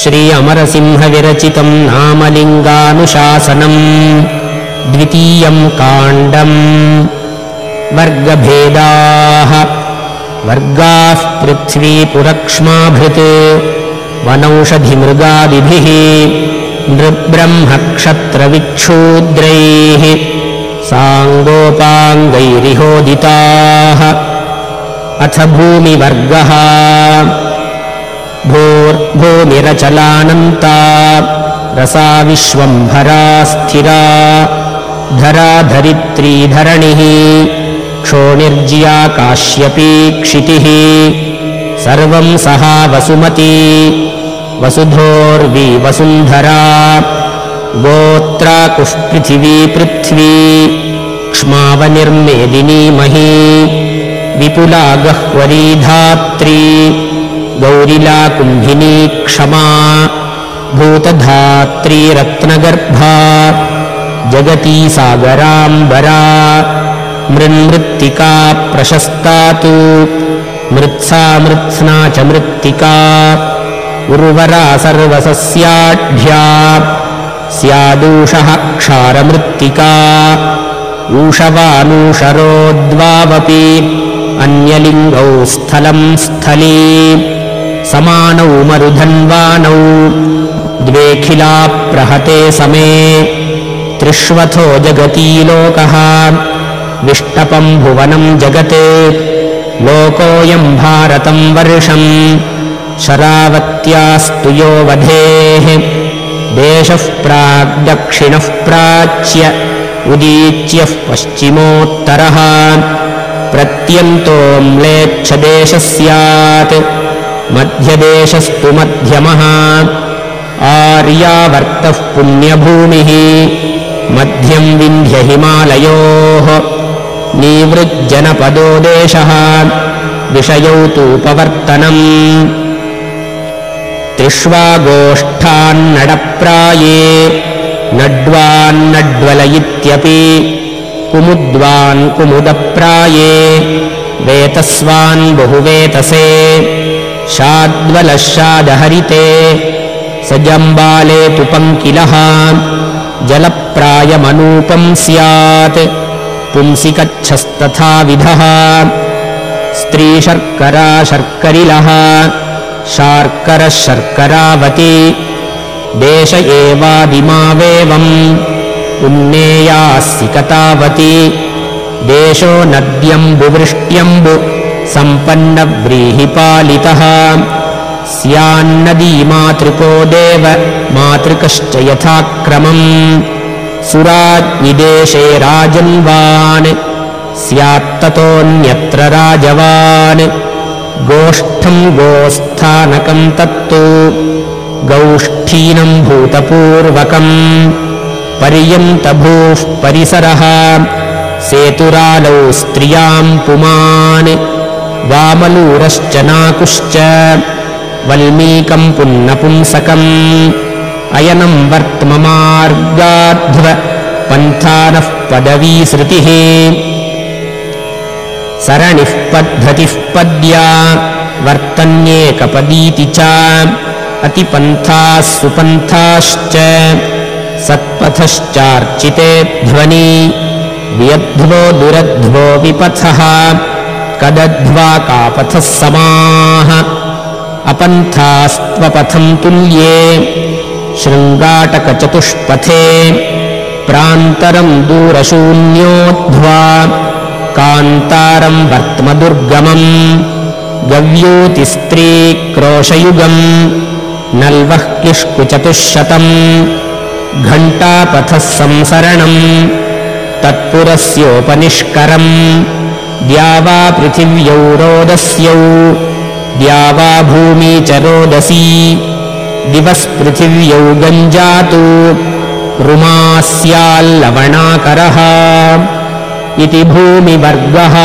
श्री अमरसिंहविरचितम् नामलिङ्गानुशासनम् द्वितीयम् काण्डम् वर्गभेदाः वर्गाः पृथ्वीपुरक्ष्माभृत् वनौषधिमृगादिभिः नृब्रह्मक्षत्रविच्छूद्रैः साङ्गोपाङ्गैरिहोदिताः अथ भूमिवर्गः भूर्भूमिरचलानन्ता रसा विश्वम्भरा स्थिरा धराधरित्री धरणिः क्षोणिर्ज्या काश्यपी क्षितिः सर्वम् सहा वसुमती वसुधोर्वी वसुन्धरा गोत्राकुष्पृथिवी पृथ्वी क्ष्मावनिर्मेदिनी मही विपुला गह्वरी धात्री गौरिला कुम्भिनी क्षमा भूतधात्री रत्नगर्भा जगती सागराम्बरा मृन्मृत्तिका प्रशस्ता तु मृत्सा मृत्स्ना च मृत्तिका उर्वरा सर्वसस्याढ्या स्यादूषः क्षारमृत्तिका ऊषवानूषरोद्वावपि अन्यलिङ्गौ स्थलम् स्थली समानौ मरुधन्वानौ। द्वेऽखिला प्रहते समे। त्रिष्वथो जगती लोकः विष्टपम् भुवनम् जगत्। लोकोऽयम् भारतम् वर्षम्। शरावत्यास्तु यो वधेः। देशः प्राग्दक्षिणः प्राच्य उदीच्यः पश्चिमोत्तरः। प्रत्यन्तो म्लेच्छदेशः स्यात् मध्यदेशस्तु मध्यमः। आर्यावर्तः पुण्यभूमिः। मध्यम् विन्ध्यहिमालयोः नीवृज्जनपदो देशः। विषयौ तूपवर्तनम् त्रिष्वागोष्ठान्नडप्राये नड्वान्नड्वल इत्यपि कुमुद्वान् कुमुदप्राये। वेतस्वान् बहुवेतसे शाद्वलः शादहरिते सजम्बाले तु पङ्किलः जलप्रायमनूपम् स्यात्। पुंसि कच्छस्तथाविधः स्त्रीशर्करा शर्करिलः शार्करः शर्करावती देश एवादिमावेवम् उन्नेयास्सि कतावती देशो नद्यम्बुवृष्ट्यम्बु सम्पन्नव्रीहिपालितः। स्यान्नदी मातृको देव मातृकश्च यथाक्रमम्। सुराज्ञिदेशे राजन्वान् स्यात्ततोऽन्यत्र राजवान्। गोष्ठम् गोस्थानकम् तत्तु गौष्ठीनम् भूतपूर्वकम्। पर्यन्तभूः परिसरः सेतुरालौ स्त्रियाम् पुमान् वामलूरश्च नाकुश्च। वल्मीकम् पुन्नपुंसकम्। अयनम् वर्त्ममार्गाध्व पन्थानः पदवीसृतिः। सरणिः पद्धतिः पद्या वर्तन्येकपदीति च। अतिपन्थाः सुपन्थाश्च। सत्पथश्चार्चिते ध्वनि व्यध्वो दुरध्वो विपथः कदध्वा कापथः समाः अपन्थास्त्वपथम् तुल्ये शृङ्गाटकचतुष्पथे प्रान्तरम् दूरशून्योध्वा कान्तारम् वर्त्मदुर्गमम् गव्यूतिस्त्रीक्रोशयुगम् नल्वः किष्कुचतुःशतम् घण्टापथः संसरणम् तत्पुरस्योपनिष्करम् द्यावा पृथिव्यौ रोदस्यौ द्यावा भूमी च रोदसी दिवस्पृथिव्यौ गञ्जातु रुमास्याल्लवणाकरः इति भूमिवर्गः